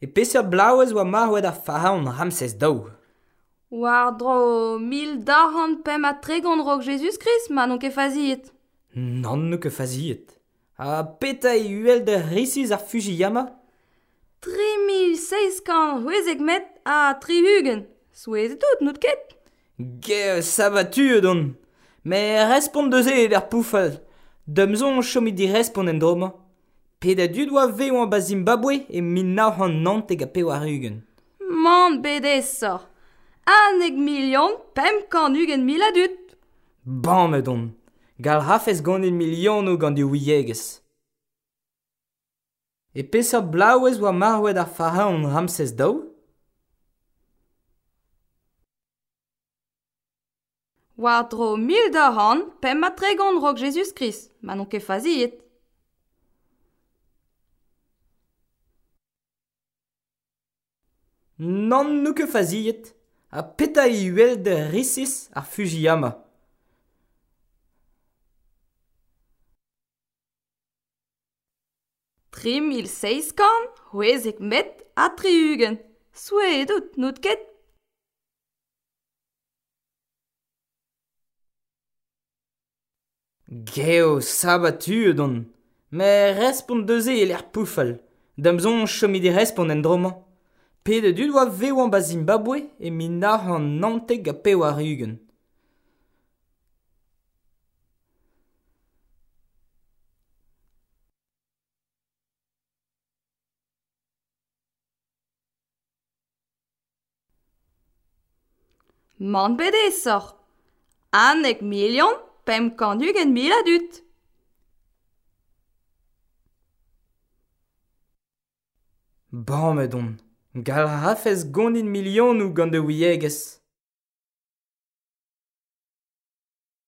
E peseurt blaouez oa marwet ar faraon Ramses daou. War dro mil darhan pem a tregont rog Jesus Christ, ma non ket faziet. Nan nou ke faziet. A peta e uel de risiz ar Fujiyama? 3600 huezeg met a tri hugen. Souez tout, nout ket. Ge, sabatu don. Me respond deuze d'ar poufal. Demzon chomi di respond en droma. Peda du doa veo an ba Zimbabwe e min nao an nant eg a peo ar ugen. Man bedesa. Aneg milion pem kan ugen mil a. Bam me don. Gal hafez gant e milion o gant di ouiegez. E peseurt blauez oa marwed ar faraon Ramses daou? War dro mil da han pem a tregont rog Jesus Christ, ma non ket faziet. Nan nou ke faziet, a peta i uel de risis ar Fujiyama. Tri mil seiskan, huezek met a triugen. Soe edut nout ket. Geo sabatu edon, me respond deuze e l'er poufal. Damzon chomi de respond en droman. Pede du doa veo an ba Zimbabwe e min na an nantek a peo ar ugen. Man bedesoc'h. Anek milion pem kandugen mil adut. dut. Bam edon. Gal hafez gonin milionoù gant de ouiegezh.